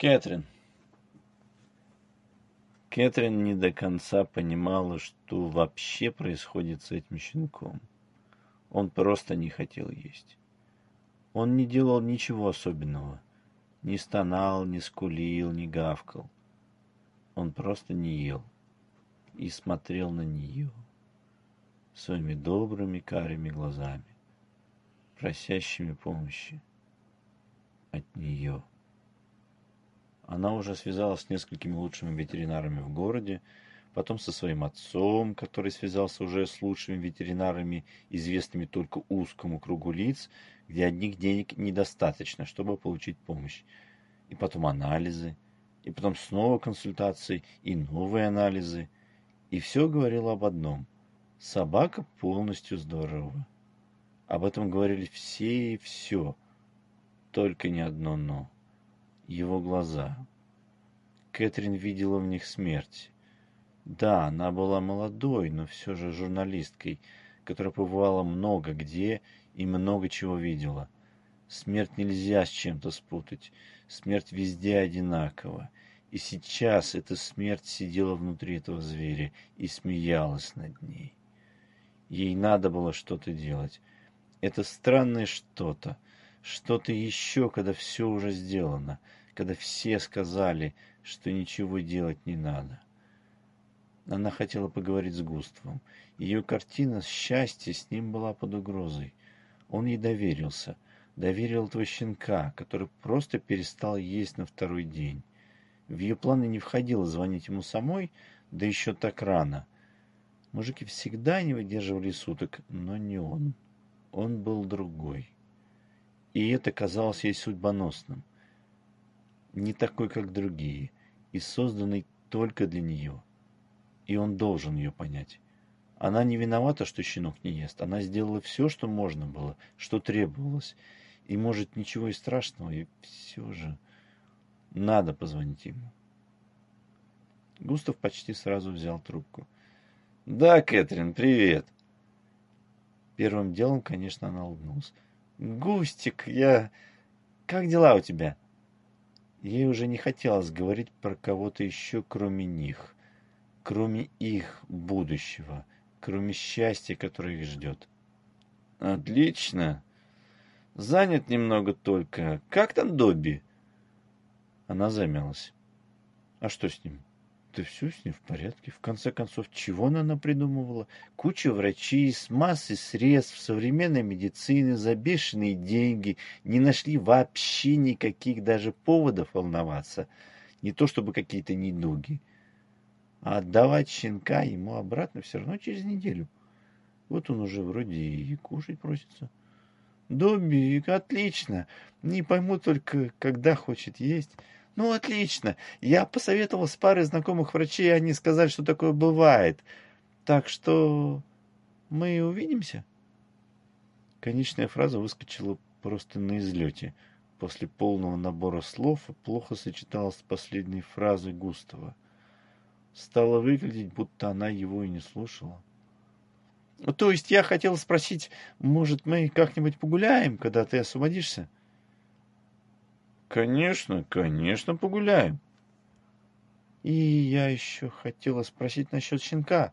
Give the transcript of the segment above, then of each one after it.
Кэтрин. Кэтрин не до конца понимала, что вообще происходит с этим щенком. Он просто не хотел есть. Он не делал ничего особенного. Не стонал, не скулил, не гавкал. Он просто не ел и смотрел на нее своими добрыми карими глазами, просящими помощи от нее. Она уже связалась с несколькими лучшими ветеринарами в городе, потом со своим отцом, который связался уже с лучшими ветеринарами, известными только узкому кругу лиц, где одних денег недостаточно, чтобы получить помощь. И потом анализы, и потом снова консультации, и новые анализы. И все говорило об одном. Собака полностью здорова. Об этом говорили все и все. Только не одно «но». Его глаза. Кэтрин видела в них смерть. Да, она была молодой, но все же журналисткой, которая побывала много где и много чего видела. Смерть нельзя с чем-то спутать. Смерть везде одинакова. И сейчас эта смерть сидела внутри этого зверя и смеялась над ней. Ей надо было что-то делать. Это странное что-то. Что-то еще, когда все уже сделано. Когда все сказали, что ничего делать не надо. Она хотела поговорить с Густавом. Ее картина счастья с ним была под угрозой. Он ей доверился. Доверил этого щенка, который просто перестал есть на второй день. В ее планы не входило звонить ему самой, да еще так рано. Мужики всегда не выдерживали суток, но не он. Он был другой. И это казалось ей судьбоносным. Не такой, как другие, и созданный только для нее и он должен ее понять. Она не виновата, что щенок не ест. Она сделала все, что можно было, что требовалось. И, может, ничего и страшного, и все же надо позвонить ему. Густав почти сразу взял трубку. «Да, Кэтрин, привет!» Первым делом, конечно, она улыбнулась. «Густик, я... Как дела у тебя?» Ей уже не хотелось говорить про кого-то еще, кроме них кроме их будущего, кроме счастья, которое их ждет. Отлично. Занят немного только. Как там Добби? Она замялась. А что с ним? Да все с ним в порядке. В конце концов, чего она придумывала? Куча врачей с массой средств современной медицины за бешеные деньги не нашли вообще никаких даже поводов волноваться. Не то чтобы какие-то недуги. А отдавать щенка ему обратно все равно через неделю. Вот он уже вроде и кушать просится. Добби, отлично. Не пойму только, когда хочет есть. Ну, отлично. Я посоветовал с парой знакомых врачей, и они сказали, что такое бывает. Так что мы увидимся. Конечная фраза выскочила просто на излете. После полного набора слов плохо сочеталась с последней фразой Густава стало выглядеть, будто она его и не слушала. То есть я хотел спросить, может, мы как-нибудь погуляем, когда ты освободишься? Конечно, конечно, погуляем. И я еще хотела спросить насчет щенка.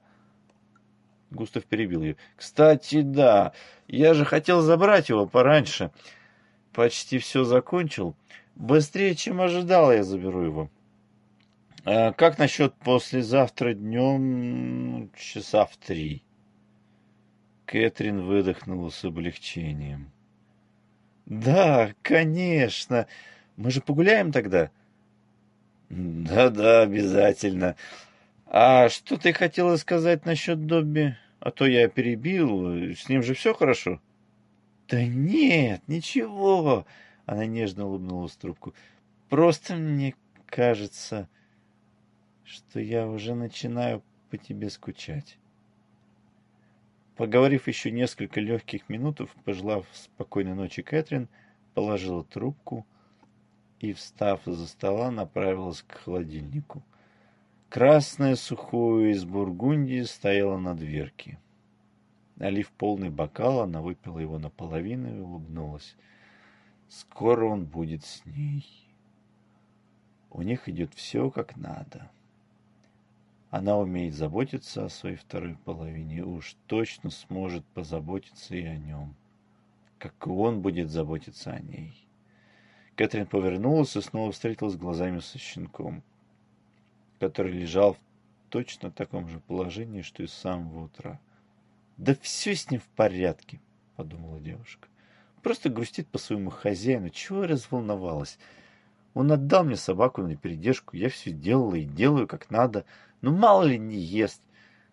Густав перебил ее. Кстати, да, я же хотел забрать его пораньше. Почти все закончил. Быстрее, чем ожидал, я заберу его. А как насчет послезавтра днем часа в три? Кэтрин выдохнула с облегчением. Да, конечно. Мы же погуляем тогда? Да-да, обязательно. А что ты хотела сказать насчет Добби? А то я перебил. С ним же все хорошо? Да нет, ничего. Она нежно улыбнулась в трубку. Просто мне кажется что я уже начинаю по тебе скучать. Поговорив еще несколько легких минут, пожелав спокойной ночи Кэтрин, положила трубку и, встав за стола, направилась к холодильнику. Красное сухое из Бургундии стояло на дверке. Налив полный бокал, она выпила его наполовину и улыбнулась. Скоро он будет с ней. У них идет все как надо. Она умеет заботиться о своей второй половине, уж точно сможет позаботиться и о нем, как и он будет заботиться о ней. Кэтрин повернулась и снова встретилась глазами со щенком, который лежал в точно таком же положении, что и с самого утра. «Да все с ним в порядке», — подумала девушка. «Просто грустит по своему хозяину. Чего я разволновалась? Он отдал мне собаку на передержку, я все делала и делаю как надо. Ну, мало ли не ест.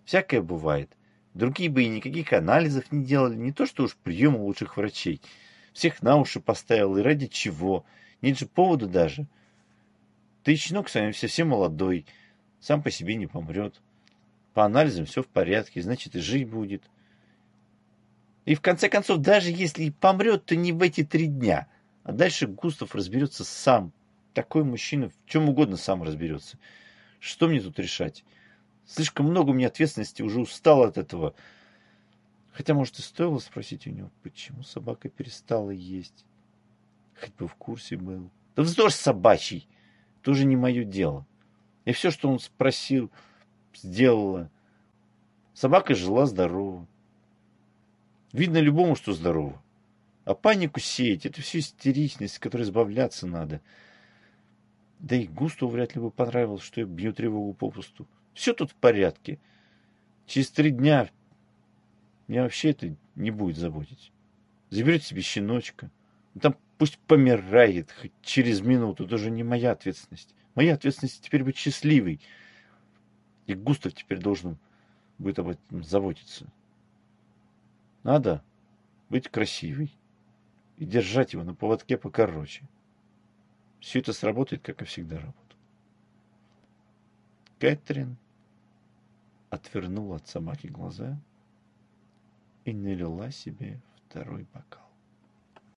Всякое бывает. Другие бы и никаких анализов не делали, не то что уж приема лучших врачей. Всех на уши поставил, и ради чего? Нет же повода даже. Да и щенок с вами совсем молодой, сам по себе не помрет. По анализам все в порядке, значит и жить будет. И в конце концов, даже если и помрет, то не в эти три дня. А дальше Густав разберется сам. Такой мужчина в чем угодно сам разберется. Что мне тут решать? Слишком много у меня ответственности, уже устал от этого. Хотя, может, и стоило спросить у него, почему собака перестала есть. Хоть бы в курсе был. Да вздор собачий! Тоже не мое дело. И все, что он спросил, сделала. Собака жила здорово. Видно любому, что здорово. А панику сеять – это все истеричность, от которой избавляться надо. Да и Густу вряд ли бы понравилось, что я бью тревогу попусту. Все тут в порядке. Через три дня меня вообще это не будет заботить. Заберет себе щеночка. Там пусть помирает хоть через минуту. Это уже не моя ответственность. Моя ответственность теперь быть счастливой. И Густав теперь должен будет об этом заботиться. Надо быть красивой и держать его на поводке покороче. Все это сработает, как и всегда работает. Кэтрин отвернула от собаки глаза и налила себе второй бокал.